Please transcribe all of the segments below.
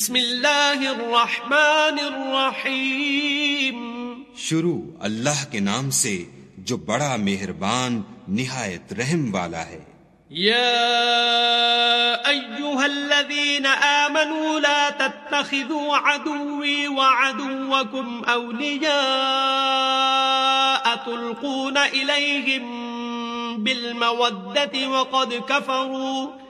بسم اللہ الرحمن الرحیم۔ شروع اللہ کے نام سے جو بڑا مہربان نہایت رحم والا ہے۔ یا ایوہا الذین آمنوا لا تتخذوا عدوی وعدوکم اولیاء تلقون الیہم بالمودت وقد کفروا۔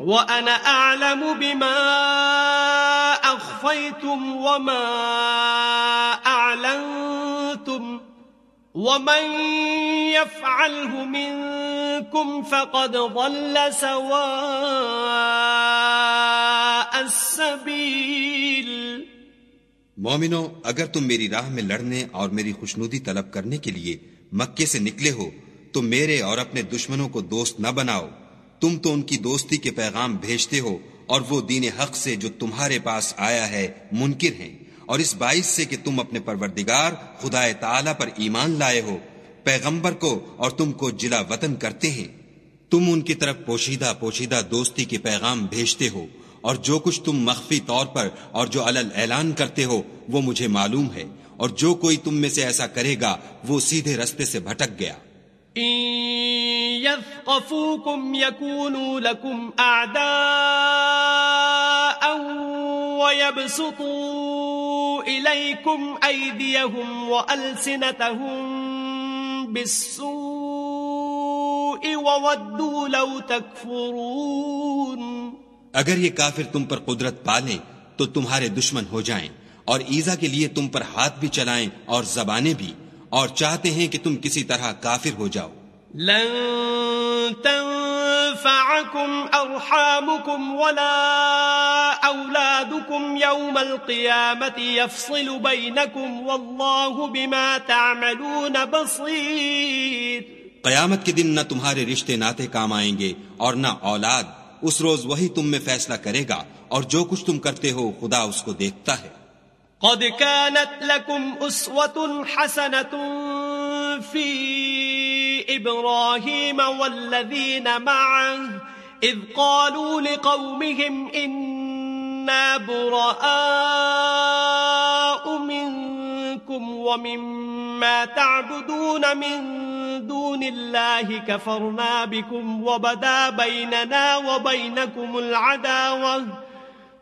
وَأَنَا أَعْلَمُ بِمَا أَخْفَيْتُمْ وَمَا أَعْلَنْتُمْ وَمَنْ يَفْعَلْهُ مِنْكُمْ فَقَدْ ضَلَّ سَوَاءَ السَّبِيلِ مومنو، اگر تم میری راہ میں لڑنے اور میری خوشنودی طلب کرنے کے لیے مکے سے نکلے ہو، تو میرے اور اپنے دشمنوں کو دوست نہ بناؤ۔ تم تو ان کی دوستی کے پیغام بھیجتے ہو اور وہ دین حق سے جو تمہارے پاس آیا ہے منکر ہیں۔ اور اس باعث سے کہ تم اپنے پروردگار خدا تعالی پر ایمان لائے ہو، پیغمبر کو اور تم کو جلا وطن کرتے ہیں۔ تم ان کی طرف پوشیدہ پوشیدہ دوستی کے پیغام بھیجتے ہو اور جو کچھ تم مخفی طور پر اور جو علل اعلان کرتے ہو، وہ مجھے معلوم ہے۔ اور جو کوئی تم میں سے ایسا کرے گا، وہ سیدھے رستے سے بھٹک گیا۔ يثقفوكم يكونوا لكم أعداء ويبسطوا إليكم أيديهم وألسنتهم بالسوء وودوا لو تكفرون اگر یہ کافر تم پر قدرت پالیں تو تمہارے دشمن ہو جائیں اور ایزا کے لیے تم پر ہاتھ بھی چلائیں اور زبانیں بھی اور چاہتے ہیں کہ تم کسی طرح کافر ہو جاؤ۔ لن تنفعكم أرحامكم ولا أولادكم يوم القيامة يفصل بينكم والله بما تعملون بصير. قیامت کے دن نہ تمہارے رشتے ناتے کام آئیں گے اور نہ اولاد اس روز وہی تم میں فیصلہ کرے گا اور جو کچھ تم کرتے ہو خدا اس کو دیکھتا ہے۔ قد كانت لكم أسوة حسنة في إبراهيم والذين معه إذ قالوا لقومهم إنا براء منكم ومما تعبدون من دون الله كفرنا بكم وبدا بيننا وبينكم العداوة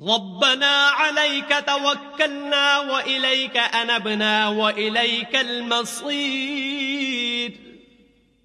ربنا عليك توكلنا وإليك أنبنا وإليك المصير.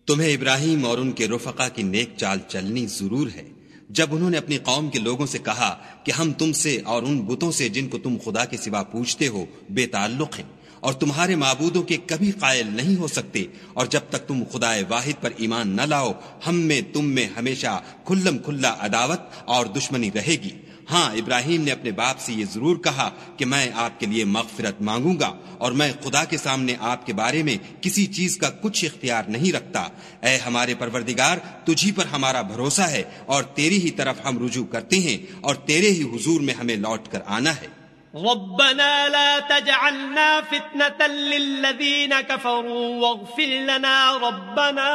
تمہیں ابراہیم اور ان کے رفقا کی نیک چال چلنی ضرور ہے۔ جب انہوں نے اپنی قوم کے لوگوں سے کہا کہ ہم تم سے اور ان بتوں سے جن کو تم خدا کے سوا پوچھتے ہو، بے تعلق ہیں اور تمہارے معبودوں کے کبھی قائل نہیں ہو سکتے، اور جب تک تم خدا واحد پر ایمان نہ لاؤ، ہم میں، تم میں ہمیشہ کھلم کھلا عداوت اور دشمنی رہے گی۔ ہاں ابراہیم نے اپنے باپ سے یہ ضرور کہا کہ میں آپ کے لیے مغفرت مانگوں گا اور میں خدا کے سامنے آپ کے بارے میں کسی چیز کا کچھ اختیار نہیں رکھتا۔ اے ہمارے پروردگار، تجھی پر ہمارا بھروسہ ہے اور تیری ہی طرف ہم رجوع کرتے ہیں اور تیرے ہی حضور میں ہمیں لوٹ کر آنا ہے۔ ربنا لا تجعلنا فتنة للذين كفروا واغفر لنا ربنا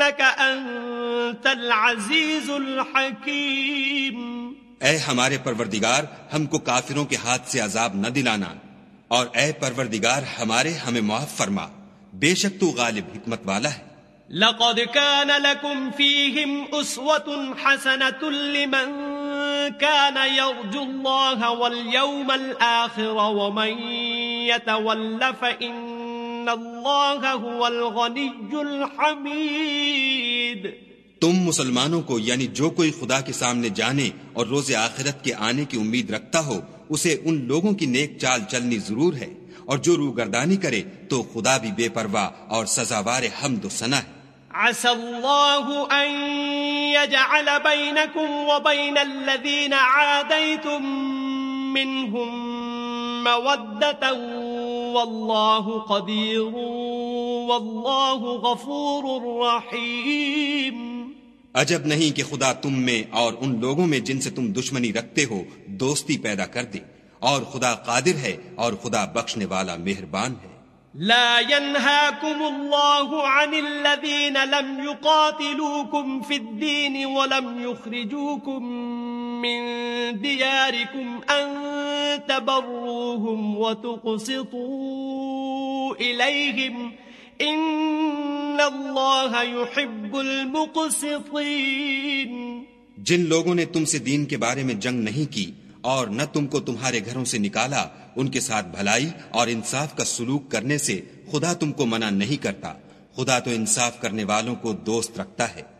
إنك أنت العزيز الحكيم۔ اے ہمارے پروردگار ہم کو کافروں کے ہاتھ سے عذاب نہ دلانا۔ اور اے پروردگار ہمارے ہمیں معاف فرما۔ بے شک تو غالب حکمت والا ہے۔ لقد كان لكم فيهم أسوة حسنة لمن كان يرجو الله واليوم الآخر ومن يتول فإن الله هو الغني الحميد تم مسلمانوں کو یعنی جو کوئی خدا کے سامنے جانے اور روز آخرت کے آنے کی امید رکھتا ہو اسے ان لوگوں کی نیک چال چلنی ضرور ہے۔ اور جو روگردانی کرے تو خدا بھی بے پرواہ اور سزاوار حمد و ثنا ہے۔ عسى الله أن يجعل بينكم وبين الذين عاديتم منهم مودة والله قدير والله غفور رحيم. عجب نہیں کہ خدا تم میں اور ان لوگوں میں جن سے تم دشمنی رکھتے ہو دوستی پیدا کر دے۔ اور خدا قادر ہے اور خدا بخشنے والا مہربان ہے۔ لا ينهاكم الله عن الذين لم يقاتلوكم في الدين ولم يخرجوكم من دياركم أن تبروهم وتقسطوا إليهم إن الله يحب المقسطين. جن لوگوں نے تم سے دین کے بارے میں جنگ نہیں کی اور نہ تم کو تمہارے گھروں سے نکالا، ان کے ساتھ بھلائی اور انصاف کا سلوک کرنے سے خدا تم کو منع نہیں کرتا۔ خدا تو انصاف کرنے والوں کو دوست رکھتا ہے۔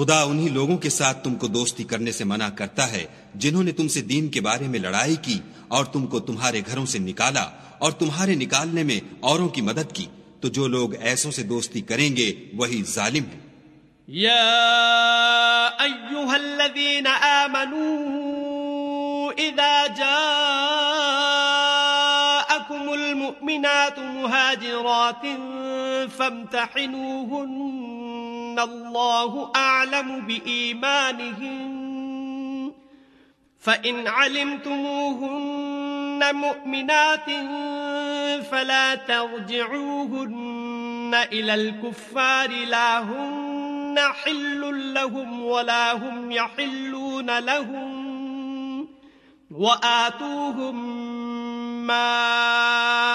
خدا انہی لوگوں کے ساتھ تم کو دوستی کرنے سے منع کرتا ہے جنہوں نے تم سے دین کے بارے میں لڑائی کی اور تم کو تمہارے گھروں سے نکالا اور تمہارے نکالنے میں اوروں کی مدد کی تو جو لوگ ایسوں سے دوستی کریں گے وہی ظالم ہیں۔ یا ایوہا الذین آمنوا اذا جاءکم المؤمنات مهاجرات فامتحنوهن الله أعلم بإيمانهن فإن علمتموهن مؤمنات فلا ترجعوهن إلى الكفار لا هن حل لهم ولا هم يحلون لهم وآتوهم ما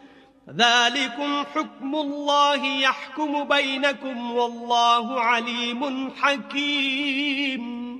ذلكم حكم الله يحكم بينكم والله عليم حكيم۔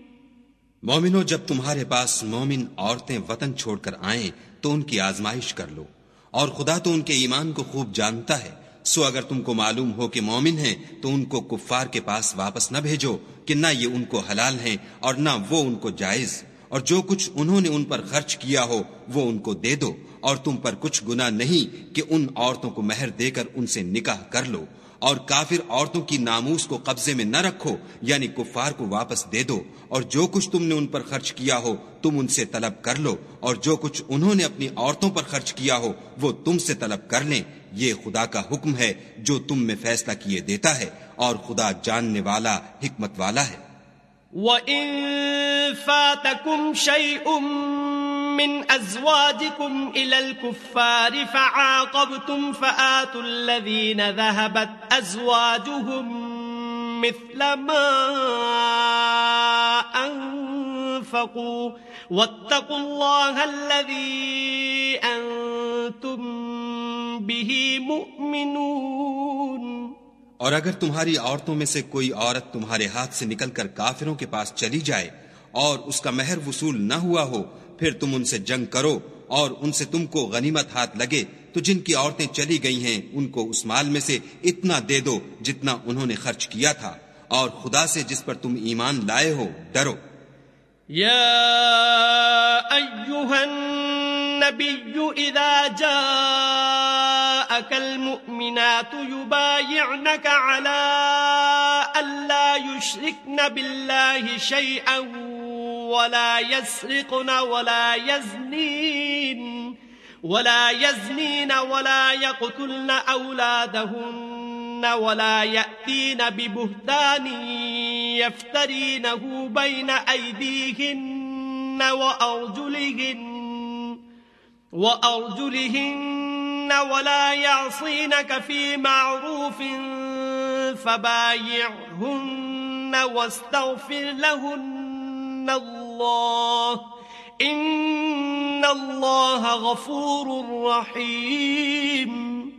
مومنو، جب تمہارے پاس مومن عورتیں وطن چھوڑ کر آئیں، تو ان کی آزمائش کر لو۔ اور خدا تو ان کے ایمان کو خوب جانتا ہے۔ سو اگر تم کو معلوم ہو کہ مومن ہیں، تو ان کو کفار کے پاس واپس نہ بھیجو کہ نہ یہ ان کو حلال ہیں اور نہ وہ ان کو جائز۔ اور جو کچھ انہوں نے ان پر خرچ کیا ہو، وہ ان کو دے دو۔ اور تم پر کچھ گنا نہیں کہ ان عورتوں کو مہر دے کر ان سے نکاح کر لو اور کافر عورتوں کی ناموس کو قبضے میں نہ رکھو یعنی کفار کو واپس دے دو، اور جو کچھ تم نے ان پر خرچ کیا ہو، تم ان سے طلب کر لو، اور جو کچھ انہوں نے اپنی عورتوں پر خرچ کیا ہو، وہ تم سے طلب کر لیں۔ یہ خدا کا حکم ہے جو تم میں فیصلہ کیے دیتا ہے، اور خدا جاننے والا، حکمت والا ہے۔ وَإِن فَاتَكُمْ شَيْءٌ من أزواجكم إلى الكفار فعاقبتم فآتوا الذين ذهبت أزواجهم مثل ما أنفقوا واتقوا الله الذي أنتم به مؤمنون اور اگر تمہاری عورتوں میں سے کوئی عورت تمہارے ہاتھ سے نکل کر کافروں کے پاس چلی جائے اور اس کا مہر وصول نہ ہوا ہو، پھر تم ان سے جنگ کرو اور ان سے تم کو غنیمت ہاتھ لگے۔ تو جن کی عورتیں چلی گئی ہیں، ان کو اس مال میں سے اتنا دے دو جتنا انہوں نے خرچ کیا تھا۔ اور خدا سے جس پر تم ایمان لائے ہو، ڈرو۔ یا النبي إذا جاءك المؤمنات يبايعنك على ألا يشركن بالله شيئا ولا يسرقن ولا يزنين ولا يزنين ولا يقتلن أولادهن ولا يأتين ببهتان يفترينه بين أيديهن وأرجلهن وأرجلهن ولا يعصينك في معروف فبايعهن واستغفر لهن الله إن الله غفور رحيم۔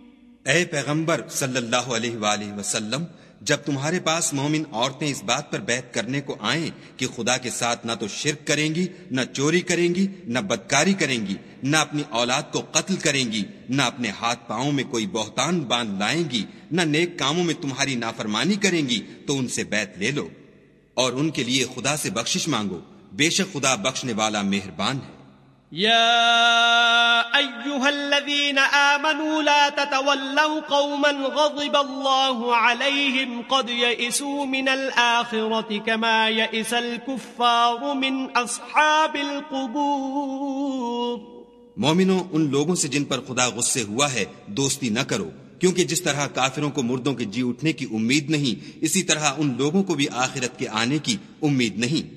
اے پیغمبر صلی اللہ علیہ وآلہ وسلم، جب تمہارے پاس مومن عورتیں اس بات پر بیعت کرنے کو آئیں کہ خدا کے ساتھ نہ تو شرک کریں گی، نہ چوری کریں گی، نہ بدکاری کریں گی نہ اپنی اولاد کو قتل کریں گی، نہ اپنے ہاتھ پاؤں میں کوئی بہتان باندھ لائیں گی، نہ نیک کاموں میں تمہاری نافرمانی کریں گی، تو ان سے بیعت لے لو۔ اور ان کے لیے خدا سے بخشش مانگو۔ بے شک خدا بخشنے والا مہربان ہے۔ يا أيها الذين آمنوا لا تتولوا قوما غضب الله عليهم قد يئسوا من الآخرة كما يئس الكفار من أصحاب القبور۔ مومنوں، ان لوگوں سے جن پر خدا غصے ہوا ہے، دوستی نہ کرو، کیونکہ جس طرح کافروں کو مردوں کے جی اٹھنے کی امید نہیں، اسی طرح ان لوگوں کو بھی آخرت کے آنے کی امید نہیں۔